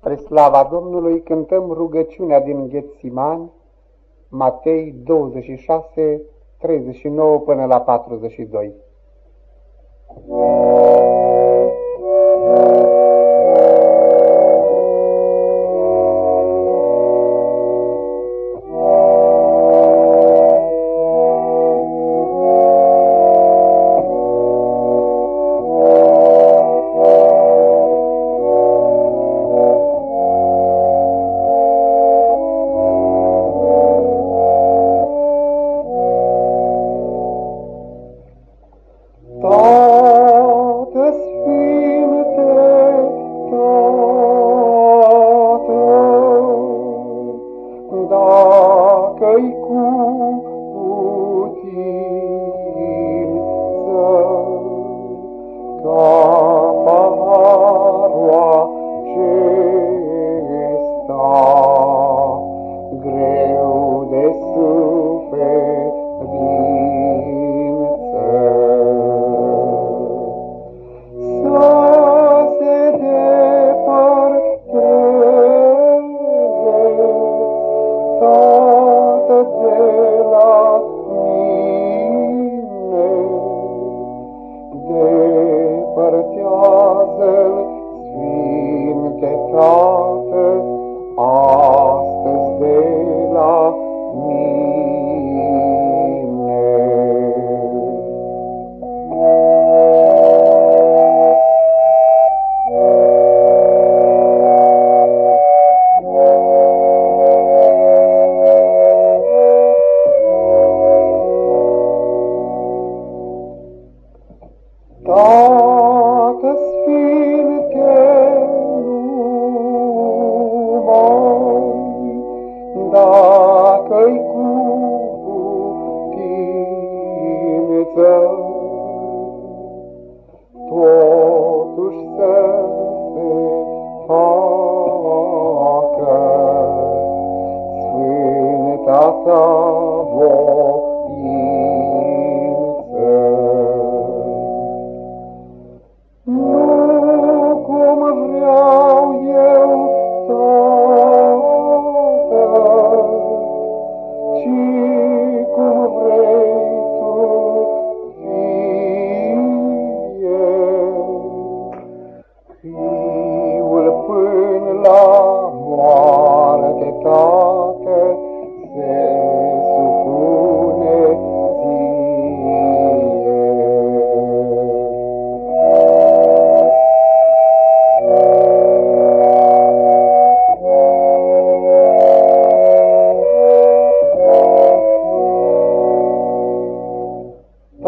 Spre slava Domnului cântăm rugăciunea din Ghețimani, Matei 26, 39 până la 42. Dacă-i cu putință, Tată Sfinte, numai dacă-i cu putință, totuși să se facă Sfânta ta voință.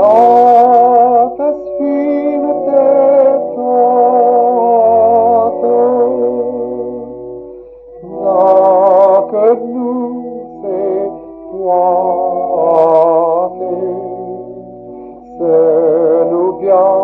Totes fine te toate, dacă nu se poate, să nu beau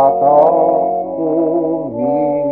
tata umii.